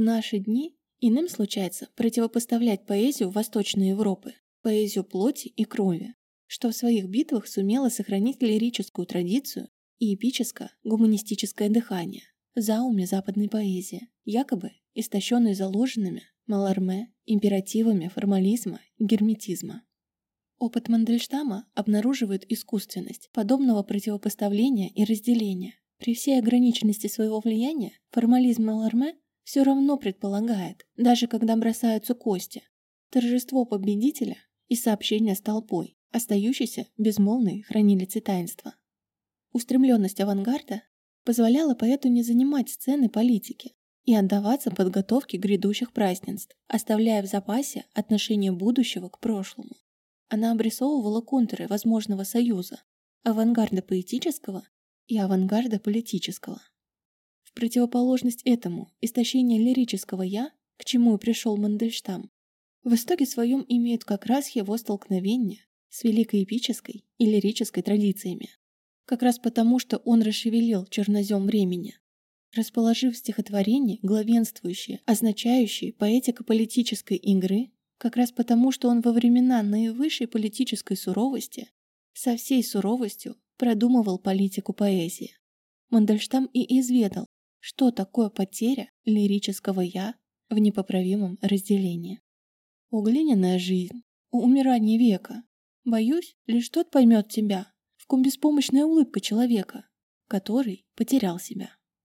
В наши дни иным случается противопоставлять поэзию Восточной Европы, поэзию плоти и крови, что в своих битвах сумело сохранить лирическую традицию и эпическо-гуманистическое дыхание в зауме западной поэзии, якобы истощенной заложенными Маларме императивами формализма и герметизма. Опыт Мандельштама обнаруживает искусственность подобного противопоставления и разделения. При всей ограниченности своего влияния формализм Маларме все равно предполагает, даже когда бросаются кости, торжество победителя и сообщение с толпой, остающейся безмолвной хранилицей таинства. Устремленность авангарда позволяла поэту не занимать сцены политики и отдаваться подготовке грядущих празднеств, оставляя в запасе отношение будущего к прошлому. Она обрисовывала контуры возможного союза авангарда поэтического и авангарда политического. В противоположность этому истощение лирического «я», к чему и пришел Мандельштам, в итоге своем имеют как раз его столкновение с великой эпической и лирической традициями. Как раз потому, что он расшевелил чернозем времени, расположив стихотворение главенствующее, означающее поэтико-политической игры как раз потому, что он во времена наивысшей политической суровости со всей суровостью продумывал политику поэзии. Мандельштам и изведал, что такое потеря лирического «я» в непоправимом разделении. Углиняная жизнь, умирание века. Боюсь, лишь тот поймет тебя, в ком беспомощная улыбка человека, который потерял себя.